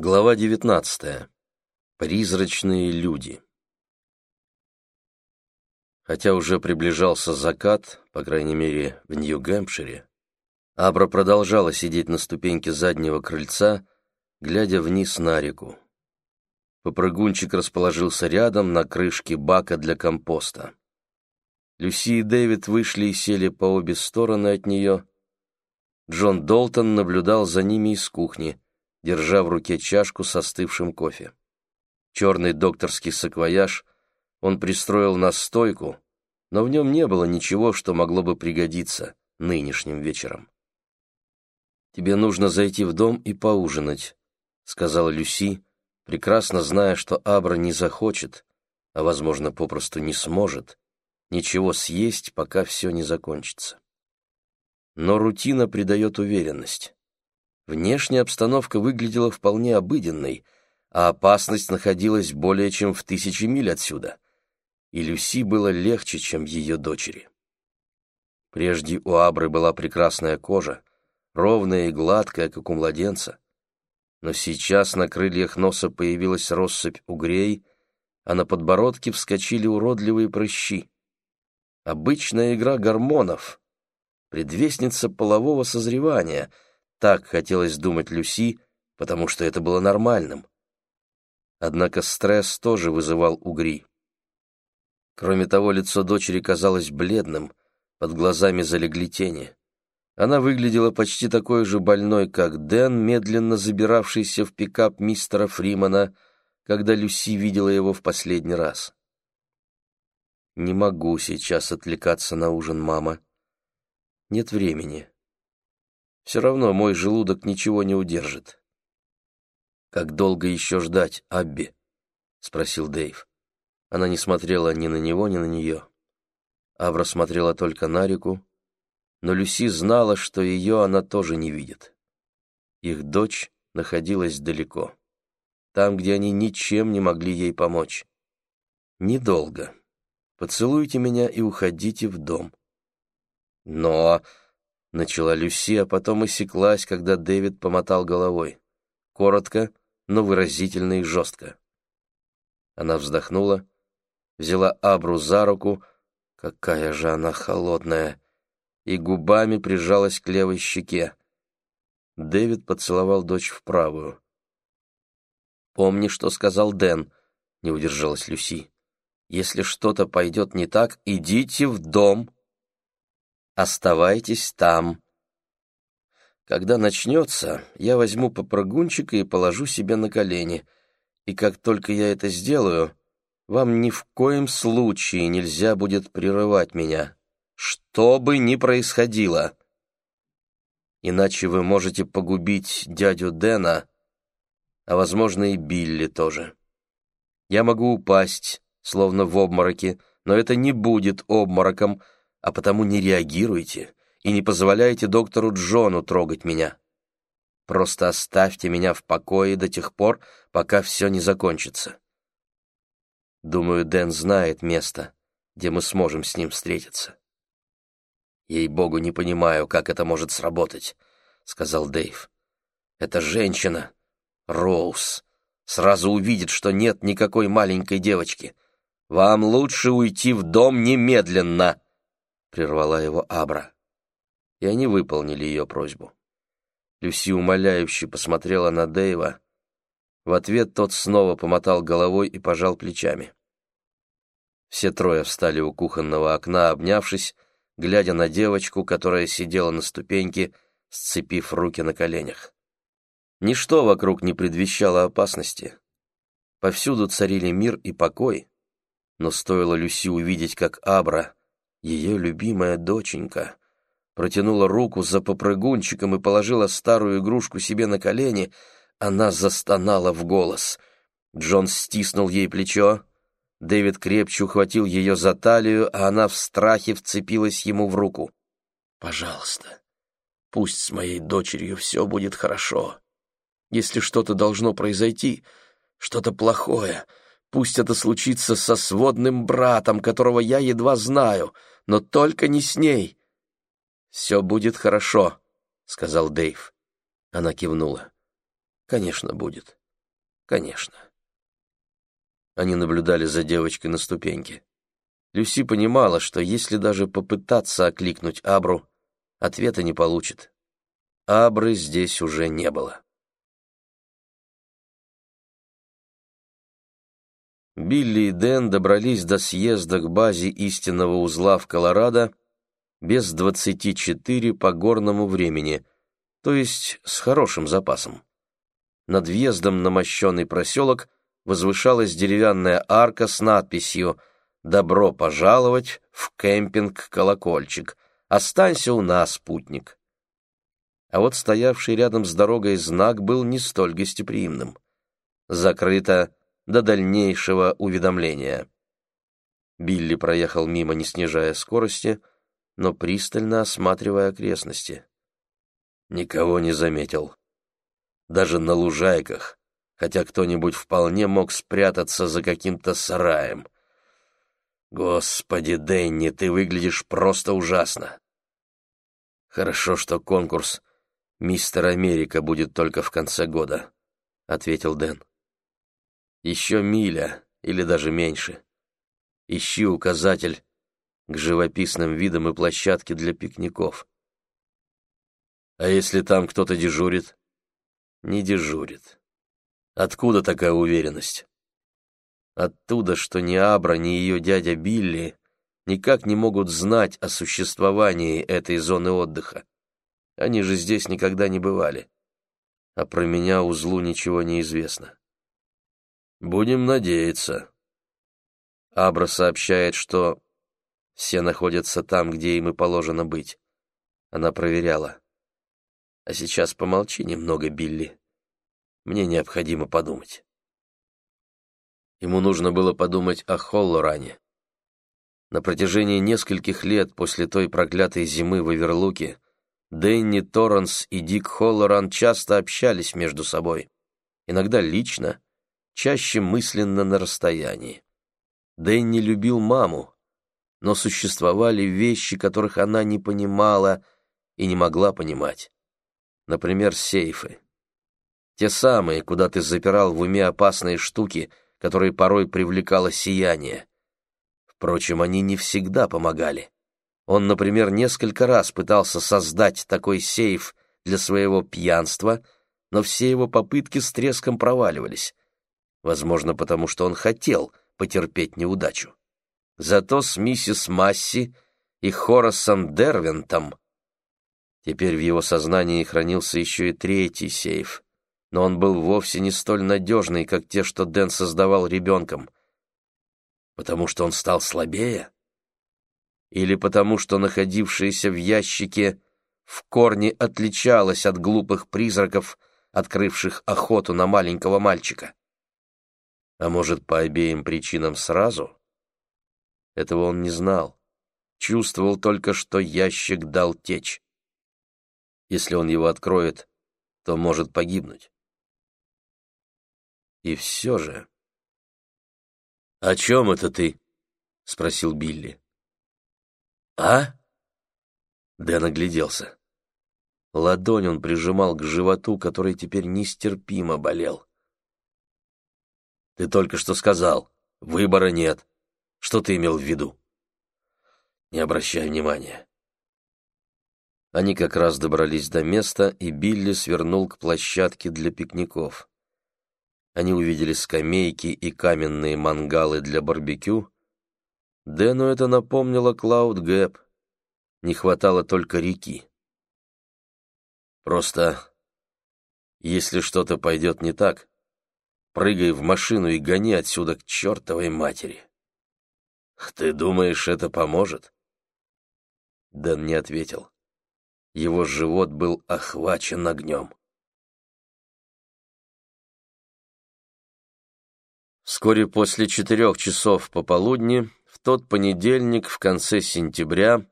Глава 19. Призрачные люди. Хотя уже приближался закат, по крайней мере, в Нью-Гэмпшире, Абра продолжала сидеть на ступеньке заднего крыльца, глядя вниз на реку. Попрыгунчик расположился рядом на крышке бака для компоста. Люси и Дэвид вышли и сели по обе стороны от нее. Джон Долтон наблюдал за ними из кухни — держа в руке чашку с остывшим кофе. Черный докторский саквояж он пристроил на стойку, но в нем не было ничего, что могло бы пригодиться нынешним вечером. «Тебе нужно зайти в дом и поужинать», — сказала Люси, прекрасно зная, что Абра не захочет, а, возможно, попросту не сможет, ничего съесть, пока все не закончится. Но рутина придает уверенность. Внешняя обстановка выглядела вполне обыденной, а опасность находилась более чем в тысячи миль отсюда. И Люси было легче, чем ее дочери. Прежде у Абры была прекрасная кожа, ровная и гладкая, как у младенца. Но сейчас на крыльях носа появилась россыпь угрей, а на подбородке вскочили уродливые прыщи. Обычная игра гормонов, предвестница полового созревания — так хотелось думать Люси, потому что это было нормальным. Однако стресс тоже вызывал угри. Кроме того, лицо дочери казалось бледным, под глазами залегли тени. Она выглядела почти такой же больной, как Дэн, медленно забиравшийся в пикап мистера Фримана, когда Люси видела его в последний раз. «Не могу сейчас отвлекаться на ужин, мама. Нет времени. Все равно мой желудок ничего не удержит. «Как долго еще ждать, Абби?» — спросил Дэйв. Она не смотрела ни на него, ни на нее. Авра смотрела только на реку, но Люси знала, что ее она тоже не видит. Их дочь находилась далеко, там, где они ничем не могли ей помочь. «Недолго. Поцелуйте меня и уходите в дом». «Но...» Начала Люси, а потом осеклась, когда Дэвид помотал головой. Коротко, но выразительно и жестко. Она вздохнула, взяла Абру за руку, какая же она холодная, и губами прижалась к левой щеке. Дэвид поцеловал дочь в правую. «Помни, что сказал Дэн», — не удержалась Люси. «Если что-то пойдет не так, идите в дом». Оставайтесь там. Когда начнется, я возьму попрыгунчика и положу себе на колени. И как только я это сделаю, вам ни в коем случае нельзя будет прерывать меня, что бы ни происходило. Иначе вы можете погубить дядю Дэна, а, возможно, и Билли тоже. Я могу упасть, словно в обмороке, но это не будет обмороком, а потому не реагируйте и не позволяйте доктору Джону трогать меня. Просто оставьте меня в покое до тех пор, пока все не закончится. Думаю, Дэн знает место, где мы сможем с ним встретиться. «Ей-богу, не понимаю, как это может сработать», — сказал Дэйв. «Эта женщина, Роуз, сразу увидит, что нет никакой маленькой девочки. Вам лучше уйти в дом немедленно!» — прервала его Абра. И они выполнили ее просьбу. Люси умоляюще посмотрела на Дэйва. В ответ тот снова помотал головой и пожал плечами. Все трое встали у кухонного окна, обнявшись, глядя на девочку, которая сидела на ступеньке, сцепив руки на коленях. Ничто вокруг не предвещало опасности. Повсюду царили мир и покой, но стоило Люси увидеть, как Абра ее любимая доченька протянула руку за попрыгунчиком и положила старую игрушку себе на колени, она застонала в голос. Джон стиснул ей плечо, Дэвид крепче ухватил ее за талию, а она в страхе вцепилась ему в руку. «Пожалуйста, пусть с моей дочерью все будет хорошо. Если что-то должно произойти, что-то плохое, Пусть это случится со сводным братом, которого я едва знаю, но только не с ней. «Все будет хорошо», — сказал Дэйв. Она кивнула. «Конечно, будет. Конечно. Они наблюдали за девочкой на ступеньке. Люси понимала, что если даже попытаться окликнуть Абру, ответа не получит. Абры здесь уже не было. Билли и Дэн добрались до съезда к базе истинного узла в Колорадо без 24 по горному времени, то есть с хорошим запасом. Над въездом на мощенный проселок возвышалась деревянная арка с надписью «Добро пожаловать в кемпинг-колокольчик. Останься у нас, путник». А вот стоявший рядом с дорогой знак был не столь гостеприимным. Закрыто до дальнейшего уведомления. Билли проехал мимо, не снижая скорости, но пристально осматривая окрестности. Никого не заметил. Даже на лужайках, хотя кто-нибудь вполне мог спрятаться за каким-то сараем. Господи, Дэнни, ты выглядишь просто ужасно. Хорошо, что конкурс «Мистер Америка» будет только в конце года, — ответил Дэн. Еще миля, или даже меньше. Ищи указатель к живописным видам и площадке для пикников. А если там кто-то дежурит? Не дежурит. Откуда такая уверенность? Оттуда, что ни Абра, ни ее дядя Билли никак не могут знать о существовании этой зоны отдыха. Они же здесь никогда не бывали. А про меня узлу ничего не известно. Будем надеяться. Абра сообщает, что все находятся там, где им и положено быть. Она проверяла. А сейчас помолчи немного, Билли. Мне необходимо подумать. Ему нужно было подумать о Холлоране. На протяжении нескольких лет после той проклятой зимы в Эверлуке Дэнни Торренс и Дик Холлоран часто общались между собой. Иногда лично, чаще мысленно на расстоянии. Дэнни любил маму, но существовали вещи, которых она не понимала и не могла понимать. Например, сейфы. Те самые, куда ты запирал в уме опасные штуки, которые порой привлекало сияние. Впрочем, они не всегда помогали. Он, например, несколько раз пытался создать такой сейф для своего пьянства, но все его попытки с треском проваливались возможно, потому что он хотел потерпеть неудачу. Зато с миссис Масси и Хорасом Дервентом теперь в его сознании хранился еще и третий сейф, но он был вовсе не столь надежный, как те, что Дэн создавал ребенком. Потому что он стал слабее? Или потому что находившееся в ящике в корне отличалось от глупых призраков, открывших охоту на маленького мальчика? А может, по обеим причинам сразу? Этого он не знал. Чувствовал только, что ящик дал течь. Если он его откроет, то может погибнуть. И все же... «О чем это ты?» — спросил Билли. «А?» Дэн огляделся. Ладонь он прижимал к животу, который теперь нестерпимо болел. Ты только что сказал, выбора нет. Что ты имел в виду? Не обращай внимания. Они как раз добрались до места, и Билли свернул к площадке для пикников. Они увидели скамейки и каменные мангалы для барбекю. Дэну это напомнило Клауд Гэп. Не хватало только реки. Просто, если что-то пойдет не так, Прыгай в машину и гони отсюда к чертовой матери. Ты думаешь, это поможет? Дэн не ответил. Его живот был охвачен огнем. Вскоре после четырех часов пополудни, в тот понедельник в конце сентября,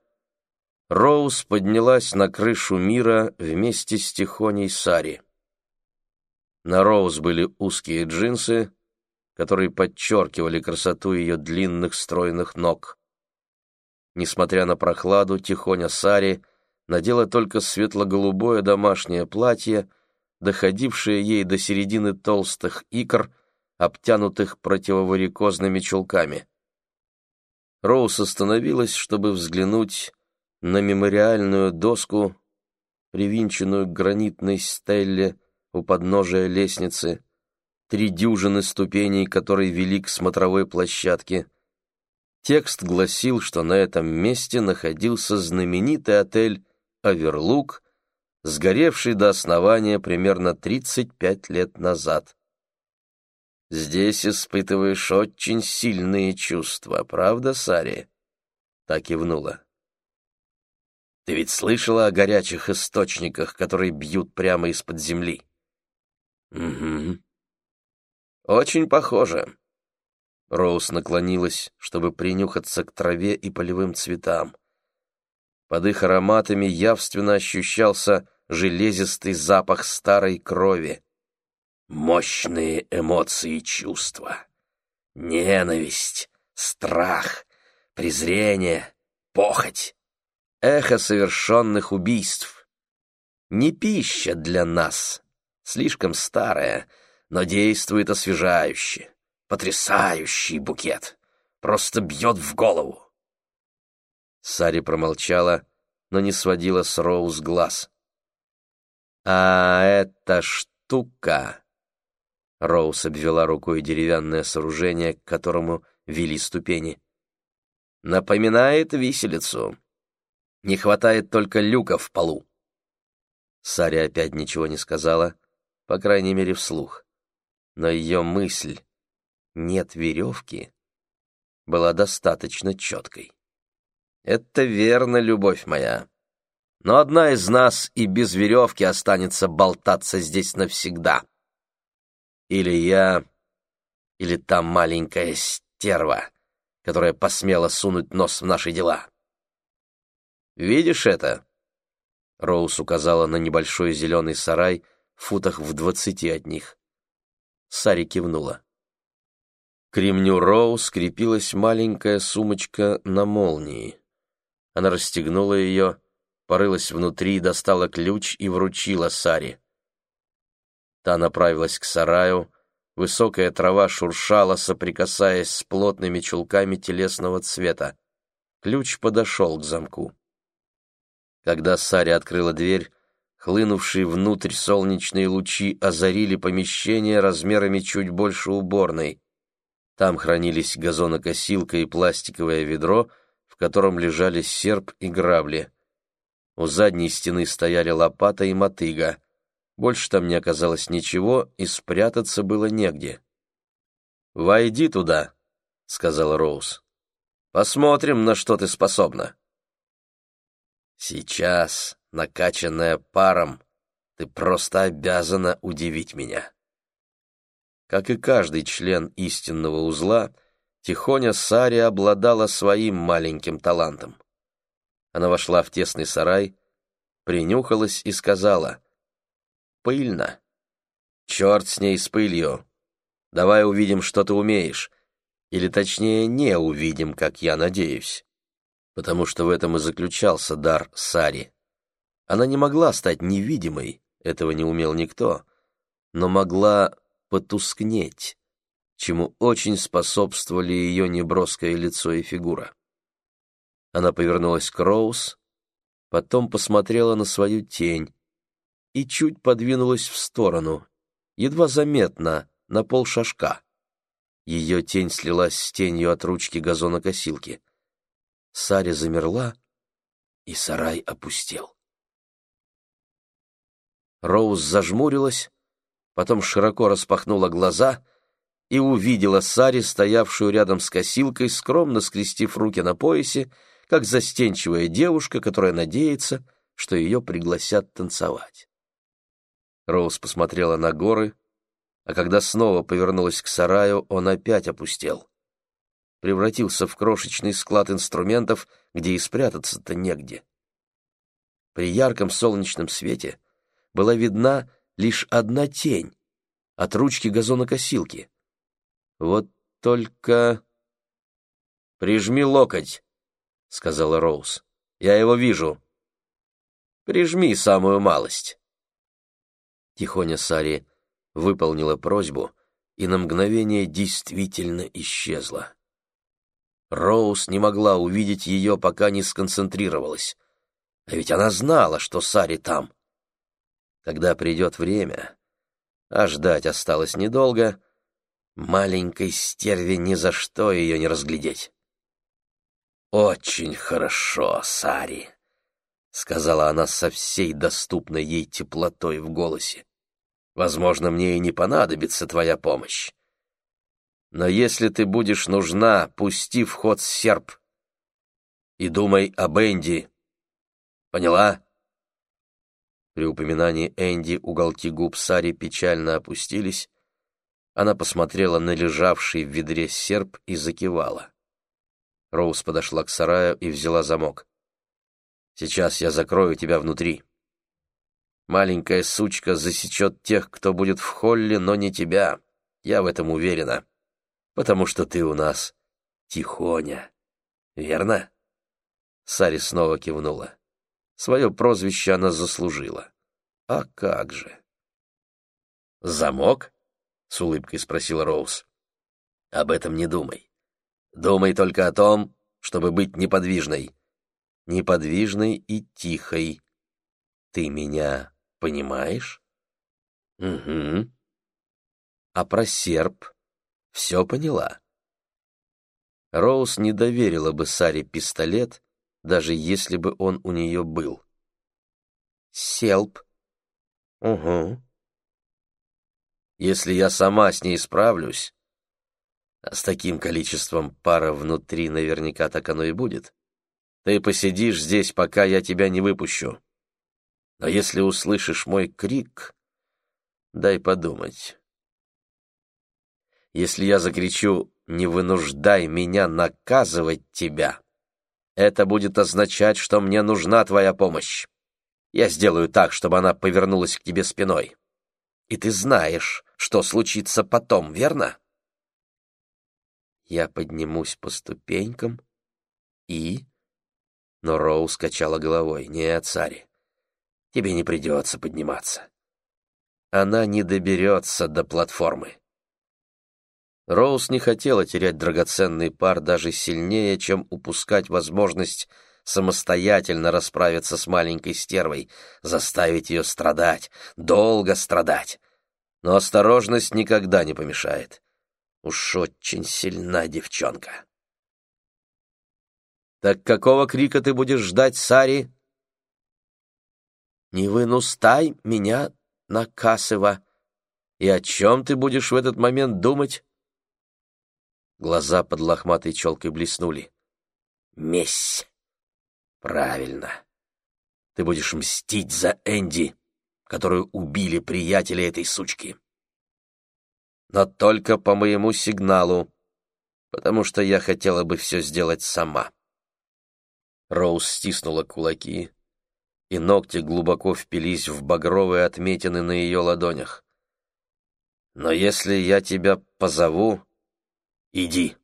Роуз поднялась на крышу мира вместе с Тихоней Сари. На Роуз были узкие джинсы, которые подчеркивали красоту ее длинных стройных ног. Несмотря на прохладу, Тихоня Сари надела только светло-голубое домашнее платье, доходившее ей до середины толстых икр, обтянутых противоварикозными чулками. Роуз остановилась, чтобы взглянуть на мемориальную доску, привинченную к гранитной стелле у подножия лестницы, три дюжины ступеней, которые вели к смотровой площадке. Текст гласил, что на этом месте находился знаменитый отель «Оверлук», сгоревший до основания примерно 35 лет назад. Здесь испытываешь очень сильные чувства, правда, Сари? Так кивнула. Ты ведь слышала о горячих источниках, которые бьют прямо из-под земли? Угу. Очень похоже. Роуз наклонилась, чтобы принюхаться к траве и полевым цветам. Под их ароматами явственно ощущался железистый запах старой крови. Мощные эмоции и чувства. Ненависть, страх, презрение, похоть. Эхо совершенных убийств. Не пища для нас, слишком старая, но действует освежающе. Потрясающий букет. Просто бьет в голову. Сари промолчала, но не сводила с Роуз глаз. «А эта штука...» Роуз обвела рукой деревянное сооружение, к которому вели ступени. «Напоминает виселицу. Не хватает только люка в полу». Саря опять ничего не сказала, по крайней мере, вслух. Но ее мысль «нет веревки» была достаточно четкой. «Это верно, любовь моя но одна из нас и без веревки останется болтаться здесь навсегда. Или я, или та маленькая стерва, которая посмела сунуть нос в наши дела. Видишь это? Роуз указала на небольшой зеленый сарай футах в двадцати от них. Сари кивнула. К ремню Роуз крепилась маленькая сумочка на молнии. Она расстегнула ее порылась внутри, достала ключ и вручила Саре. Та направилась к сараю, высокая трава шуршала, соприкасаясь с плотными чулками телесного цвета. Ключ подошел к замку. Когда Саря открыла дверь, хлынувшие внутрь солнечные лучи озарили помещение размерами чуть больше уборной. Там хранились газонокосилка и пластиковое ведро, в котором лежали серп и грабли. У задней стены стояли лопата и мотыга. Больше там не оказалось ничего, и спрятаться было негде. «Войди туда», — сказал Роуз. «Посмотрим, на что ты способна». «Сейчас, накачанная паром, ты просто обязана удивить меня». Как и каждый член истинного узла, Тихоня Сари обладала своим маленьким талантом. Она вошла в тесный сарай, принюхалась и сказала. «Пыльно. Черт с ней с пылью. Давай увидим, что ты умеешь. Или точнее, не увидим, как я надеюсь. Потому что в этом и заключался дар Сари. Она не могла стать невидимой, этого не умел никто, но могла потускнеть, чему очень способствовали ее неброское лицо и фигура. Она повернулась к Роуз, потом посмотрела на свою тень и чуть подвинулась в сторону, едва заметно, на полшажка. Ее тень слилась с тенью от ручки газонокосилки. Саря замерла, и сарай опустел. Роуз зажмурилась, потом широко распахнула глаза и увидела Сари, стоявшую рядом с косилкой, скромно скрестив руки на поясе как застенчивая девушка, которая надеется, что ее пригласят танцевать. Роуз посмотрела на горы, а когда снова повернулась к сараю, он опять опустел. Превратился в крошечный склад инструментов, где и спрятаться-то негде. При ярком солнечном свете была видна лишь одна тень от ручки газонокосилки. Вот только... «Прижми локоть», — сказала Роуз. «Я его вижу. Прижми самую малость». Тихоня Сари выполнила просьбу и на мгновение действительно исчезла. Роуз не могла увидеть ее, пока не сконцентрировалась. А ведь она знала, что Сари там. Когда придет время, а ждать осталось недолго, маленькой стерве ни за что ее не разглядеть. «Очень хорошо, Сари», — сказала она со всей доступной ей теплотой в голосе. «Возможно, мне и не понадобится твоя помощь. Но если ты будешь нужна, пусти в ход серп и думай об Энди. Поняла?» При упоминании Энди уголки губ Сари печально опустились. Она посмотрела на лежавший в ведре серп и закивала. Роуз подошла к сараю и взяла замок. «Сейчас я закрою тебя внутри. Маленькая сучка засечет тех, кто будет в холле, но не тебя. Я в этом уверена. Потому что ты у нас тихоня. Верно?» Сари снова кивнула. Свое прозвище она заслужила. А как же? «Замок?» — с улыбкой спросила Роуз. «Об этом не думай. Думай только о том, чтобы быть неподвижной. Неподвижной и тихой. Ты меня понимаешь?» «Угу. А про серп все поняла?» Роуз не доверила бы Саре пистолет, даже если бы он у нее был. Селп. Угу. Если я сама с ней справлюсь, а с таким количеством пара внутри наверняка так оно и будет, ты посидишь здесь, пока я тебя не выпущу. Но если услышишь мой крик, дай подумать. Если я закричу «Не вынуждай меня наказывать тебя», это будет означать, что мне нужна твоя помощь. Я сделаю так, чтобы она повернулась к тебе спиной. И ты знаешь, что случится потом, верно? Я поднимусь по ступенькам и... Но Роу скачала головой. Нет, Сари, тебе не придется подниматься. Она не доберется до платформы. Роуз не хотела терять драгоценный пар даже сильнее, чем упускать возможность самостоятельно расправиться с маленькой стервой, заставить ее страдать, долго страдать. Но осторожность никогда не помешает. Уж очень сильна девчонка. «Так какого крика ты будешь ждать, Сари?» «Не вынустай меня, Накасыва. И о чем ты будешь в этот момент думать?» Глаза под лохматой челкой блеснули. «Месть! Правильно. Ты будешь мстить за Энди, которую убили приятели этой сучки. Но только по моему сигналу, потому что я хотела бы все сделать сама». Роуз стиснула кулаки, и ногти глубоко впились в багровые отметины на ее ладонях. «Но если я тебя позову, Иди.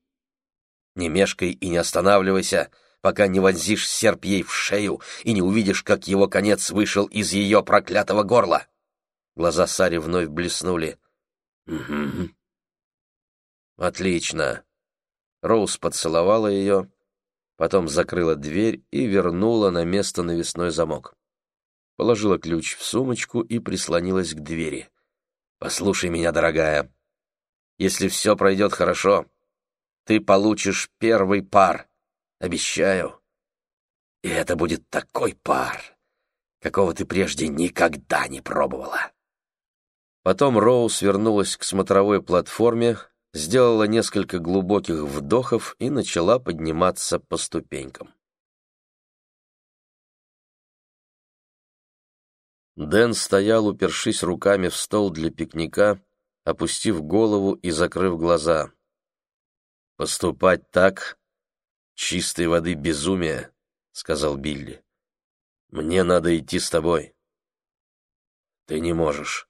Не мешкай и не останавливайся, пока не вонзишь серп ей в шею и не увидишь, как его конец вышел из ее проклятого горла. Глаза Сари вновь блеснули. «Угу». «Отлично». Роуз поцеловала ее, потом закрыла дверь и вернула на место навесной замок. Положила ключ в сумочку и прислонилась к двери. «Послушай меня, дорогая. Если все пройдет хорошо, ты получишь первый пар, обещаю. И это будет такой пар, какого ты прежде никогда не пробовала. Потом Роуз вернулась к смотровой платформе, сделала несколько глубоких вдохов и начала подниматься по ступенькам. Дэн стоял, упершись руками в стол для пикника, опустив голову и закрыв глаза. «Поступать так — чистой воды безумие», — сказал Билли. «Мне надо идти с тобой». «Ты не можешь.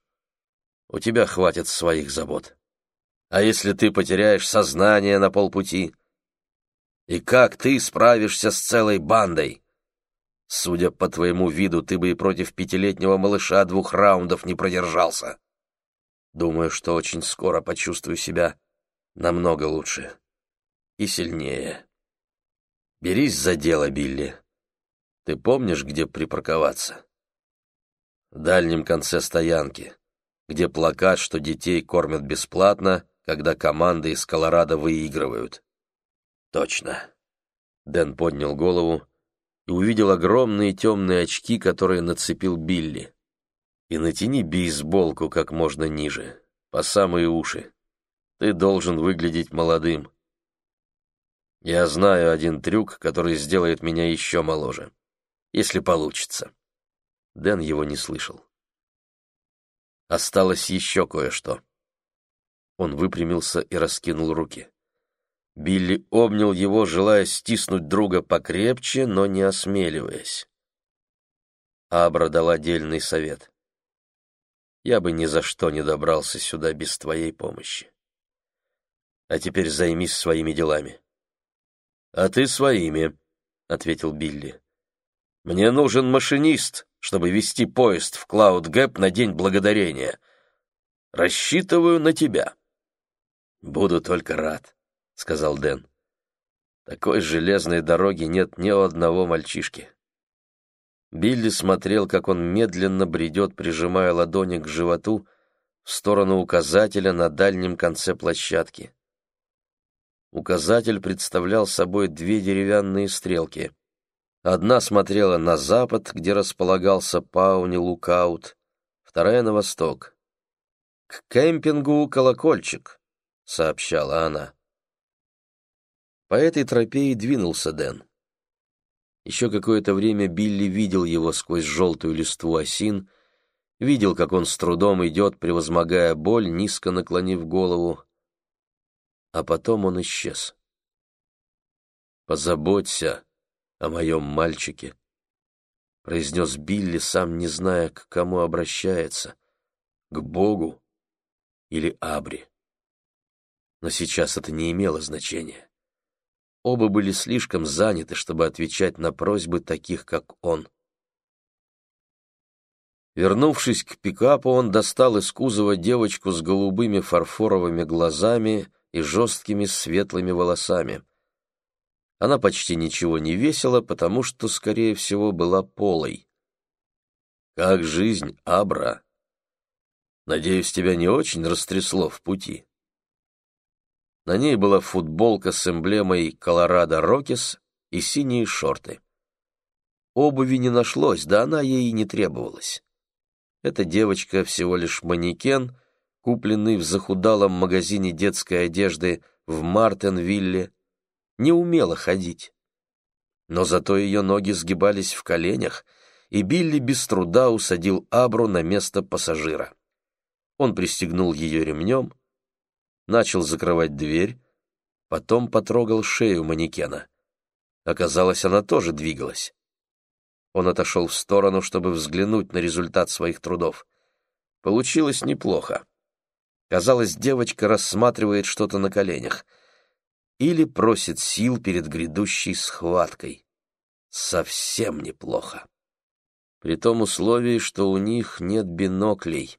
У тебя хватит своих забот. А если ты потеряешь сознание на полпути? И как ты справишься с целой бандой? Судя по твоему виду, ты бы и против пятилетнего малыша двух раундов не продержался. Думаю, что очень скоро почувствую себя намного лучше и сильнее. Берись за дело, Билли. Ты помнишь, где припарковаться? В дальнем конце стоянки, где плакат, что детей кормят бесплатно, когда команды из Колорадо выигрывают. Точно. Дэн поднял голову и увидел огромные темные очки, которые нацепил Билли. И натяни бейсболку как можно ниже, по самые уши. Ты должен выглядеть молодым. Я знаю один трюк, который сделает меня еще моложе. Если получится. Дэн его не слышал. Осталось еще кое-что. Он выпрямился и раскинул руки. Билли обнял его, желая стиснуть друга покрепче, но не осмеливаясь. Абра дал отдельный совет. «Я бы ни за что не добрался сюда без твоей помощи. А теперь займись своими делами». «А ты своими», — ответил Билли. «Мне нужен машинист, чтобы вести поезд в Клауд-Гэп на День Благодарения. Рассчитываю на тебя». «Буду только рад», — сказал Дэн. «Такой железной дороги нет ни у одного мальчишки». Билли смотрел, как он медленно бредет, прижимая ладони к животу, в сторону указателя на дальнем конце площадки. Указатель представлял собой две деревянные стрелки. Одна смотрела на запад, где располагался Пауни Лукаут, вторая — на восток. «К кемпингу колокольчик», — сообщала она. По этой тропе и двинулся Дэн. Еще какое-то время Билли видел его сквозь желтую листву осин, видел, как он с трудом идет, превозмогая боль, низко наклонив голову. А потом он исчез. «Позаботься о моем мальчике», — произнес Билли, сам не зная, к кому обращается, к Богу или Абри. Но сейчас это не имело значения. Оба были слишком заняты, чтобы отвечать на просьбы таких, как он. Вернувшись к пикапу, он достал из кузова девочку с голубыми фарфоровыми глазами и жесткими светлыми волосами. Она почти ничего не весила, потому что, скорее всего, была полой. «Как жизнь, Абра? Надеюсь, тебя не очень растрясло в пути?» На ней была футболка с эмблемой «Колорадо Рокис» и синие шорты. Обуви не нашлось, да она ей и не требовалась. Эта девочка всего лишь манекен, купленный в захудалом магазине детской одежды в Мартенвилле, не умела ходить. Но зато ее ноги сгибались в коленях, и Билли без труда усадил Абру на место пассажира. Он пристегнул ее ремнем, начал закрывать дверь, потом потрогал шею манекена. Оказалось, она тоже двигалась. Он отошел в сторону, чтобы взглянуть на результат своих трудов. Получилось неплохо. Казалось, девочка рассматривает что-то на коленях или просит сил перед грядущей схваткой. Совсем неплохо. При том условии, что у них нет биноклей.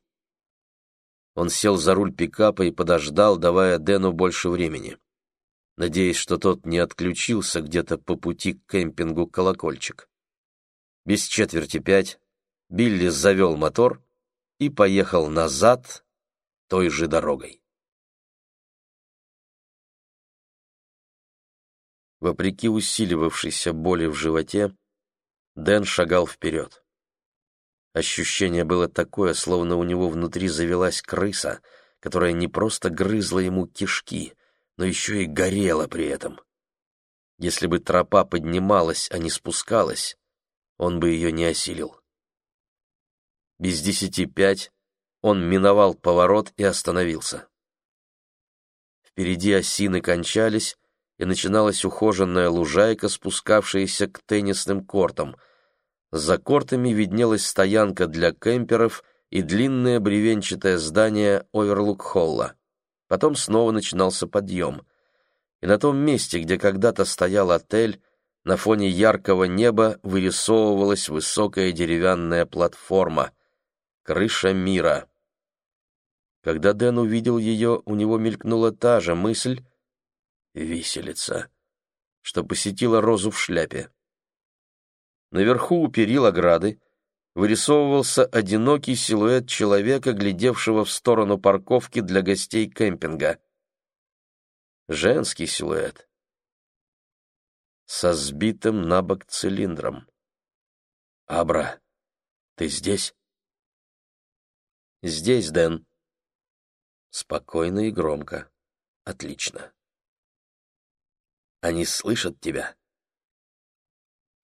Он сел за руль пикапа и подождал, давая Дэну больше времени, надеясь, что тот не отключился где-то по пути к кемпингу «Колокольчик». Без четверти пять Билли завел мотор и поехал назад той же дорогой. Вопреки усиливавшейся боли в животе, Дэн шагал вперед. Ощущение было такое, словно у него внутри завелась крыса, которая не просто грызла ему кишки, но еще и горела при этом. Если бы тропа поднималась, а не спускалась, он бы ее не осилил. Без десяти пять он миновал поворот и остановился. Впереди осины кончались, и начиналась ухоженная лужайка, спускавшаяся к теннисным кортам — за кортами виднелась стоянка для кемперов и длинное бревенчатое здание Оверлук-холла. Потом снова начинался подъем. И на том месте, где когда-то стоял отель, на фоне яркого неба вырисовывалась высокая деревянная платформа — крыша мира. Когда Дэн увидел ее, у него мелькнула та же мысль — виселица, что посетила розу в шляпе. Наверху у перил ограды вырисовывался одинокий силуэт человека, глядевшего в сторону парковки для гостей кемпинга. Женский силуэт со сбитым на бок цилиндром. «Абра, ты здесь?» «Здесь, Дэн». Спокойно и громко. Отлично. «Они слышат тебя?»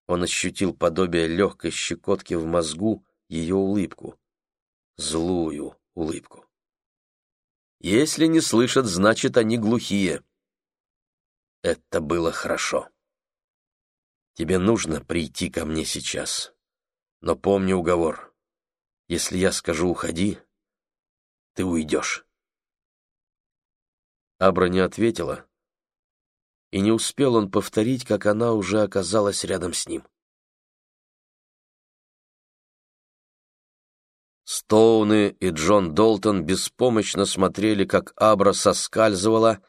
Он ощутил подобие легкой щекотки в мозгу, ее улыбку. Злую улыбку. «Если не слышат, значит, они глухие». Это было хорошо. Тебе нужно прийти ко мне сейчас. Но помни уговор. Если я скажу «уходи», ты уйдешь. Абра не ответила, и не успел он повторить, как она уже оказалась рядом с ним. Стоуны и Джон Долтон беспомощно смотрели, как Абра соскальзывала,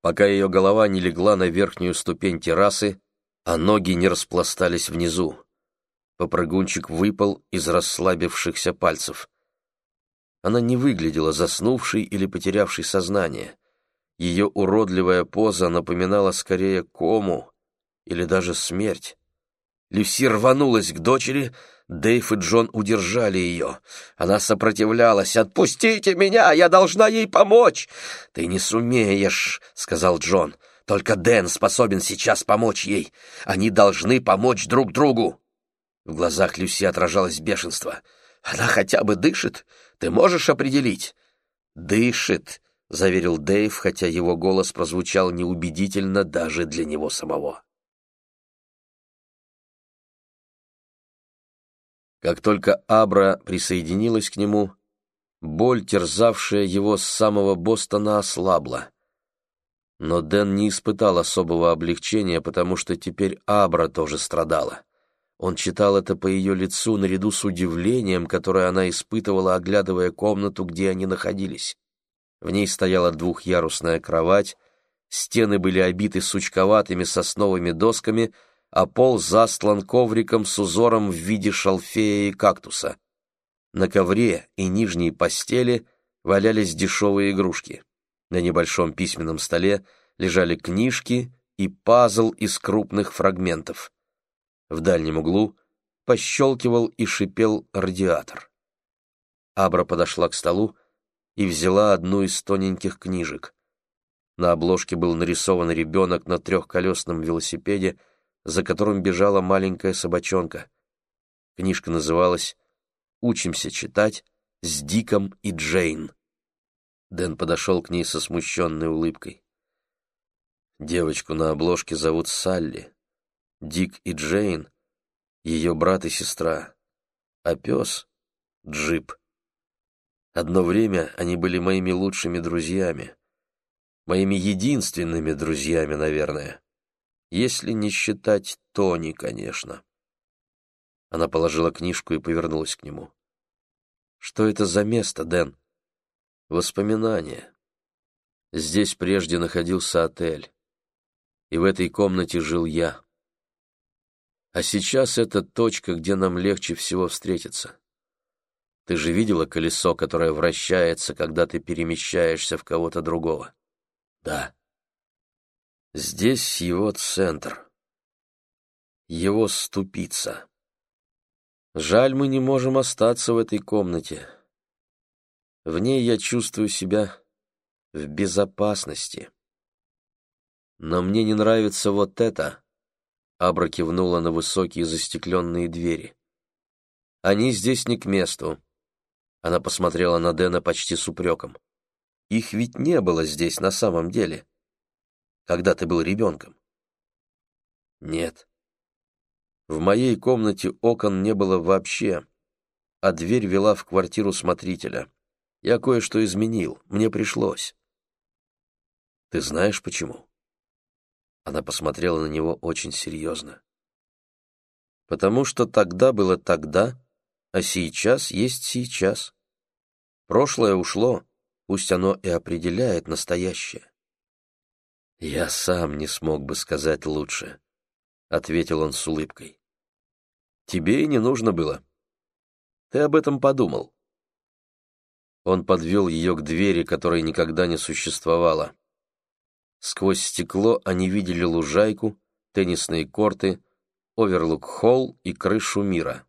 пока ее голова не легла на верхнюю ступень террасы, а ноги не распластались внизу. Попрыгунчик выпал из расслабившихся пальцев. Она не выглядела заснувшей или потерявшей сознание. Ее уродливая поза напоминала скорее кому или даже смерть. Люси рванулась к дочери, Дэйв и Джон удержали ее. Она сопротивлялась. «Отпустите меня! Я должна ей помочь!» «Ты не сумеешь», — сказал Джон. Только Дэн способен сейчас помочь ей. Они должны помочь друг другу. В глазах Люси отражалось бешенство. Она хотя бы дышит? Ты можешь определить? Дышит, заверил Дэйв, хотя его голос прозвучал неубедительно даже для него самого. Как только Абра присоединилась к нему, боль, терзавшая его с самого Бостона, ослабла. Но Дэн не испытал особого облегчения, потому что теперь Абра тоже страдала. Он читал это по ее лицу наряду с удивлением, которое она испытывала, оглядывая комнату, где они находились. В ней стояла двухъярусная кровать, стены были обиты сучковатыми сосновыми досками, а пол застлан ковриком с узором в виде шалфея и кактуса. На ковре и нижней постели валялись дешевые игрушки. На небольшом письменном столе лежали книжки и пазл из крупных фрагментов. В дальнем углу пощелкивал и шипел радиатор. Абра подошла к столу и взяла одну из тоненьких книжек. На обложке был нарисован ребенок на трехколесном велосипеде, за которым бежала маленькая собачонка. Книжка называлась «Учимся читать с Диком и Джейн». Дэн подошел к ней со смущенной улыбкой. Девочку на обложке зовут Салли. Дик и Джейн — ее брат и сестра. А пес — Джип. Одно время они были моими лучшими друзьями. Моими единственными друзьями, наверное. Если не считать Тони, конечно. Она положила книжку и повернулась к нему. «Что это за место, Дэн?» Воспоминания. Здесь прежде находился отель, и в этой комнате жил я. А сейчас это точка, где нам легче всего встретиться. Ты же видела колесо, которое вращается, когда ты перемещаешься в кого-то другого? Да. Здесь его центр. Его ступица. Жаль, мы не можем остаться в этой комнате. В ней я чувствую себя в безопасности. Но мне не нравится вот это. Абра кивнула на высокие застекленные двери. Они здесь не к месту. Она посмотрела на Дэна почти с упреком. Их ведь не было здесь на самом деле, когда ты был ребенком. Нет. В моей комнате окон не было вообще, а дверь вела в квартиру смотрителя. Я кое-что изменил, мне пришлось. Ты знаешь почему? Она посмотрела на него очень серьезно. Потому что тогда было тогда, а сейчас есть сейчас. Прошлое ушло, пусть оно и определяет настоящее. «Я сам не смог бы сказать лучше», — ответил он с улыбкой. «Тебе и не нужно было. Ты об этом подумал». Он подвел ее к двери, которой никогда не существовало. Сквозь стекло они видели лужайку, теннисные корты, оверлук-холл и крышу мира.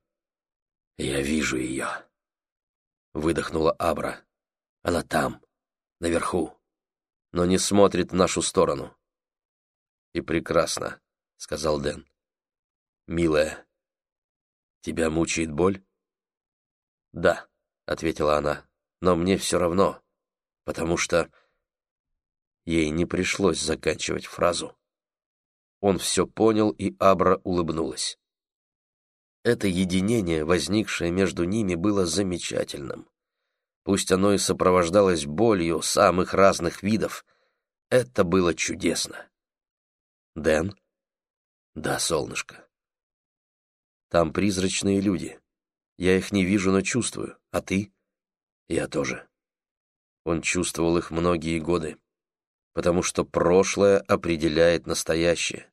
«Я вижу ее», — выдохнула Абра. «Она там, наверху, но не смотрит в нашу сторону». «И прекрасно», — сказал Дэн. «Милая, тебя мучает боль?» «Да», — ответила она, — «но мне все равно, потому что...» Ей не пришлось заканчивать фразу. Он все понял, и Абра улыбнулась. Это единение, возникшее между ними, было замечательным. Пусть оно и сопровождалось болью самых разных видов, это было чудесно. «Дэн?» «Да, солнышко. Там призрачные люди. Я их не вижу, но чувствую. А ты?» «Я тоже». Он чувствовал их многие годы, потому что прошлое определяет настоящее.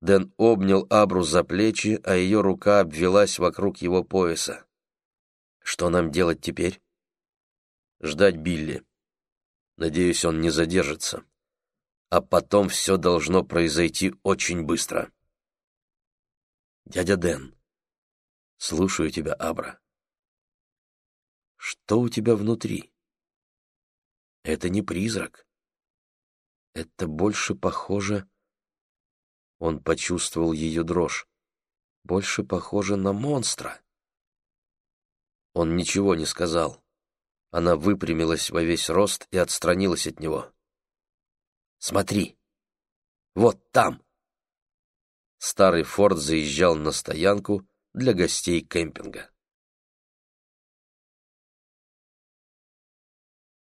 Дэн обнял Абру за плечи, а ее рука обвелась вокруг его пояса. «Что нам делать теперь?» «Ждать Билли. Надеюсь, он не задержится. А потом все должно произойти очень быстро». «Дядя Дэн, слушаю тебя, Абра. Что у тебя внутри? Это не призрак. Это больше похоже он почувствовал ее дрожь. Больше похоже на монстра. Он ничего не сказал. Она выпрямилась во весь рост и отстранилась от него. «Смотри! Вот там!» Старый форт заезжал на стоянку для гостей кемпинга.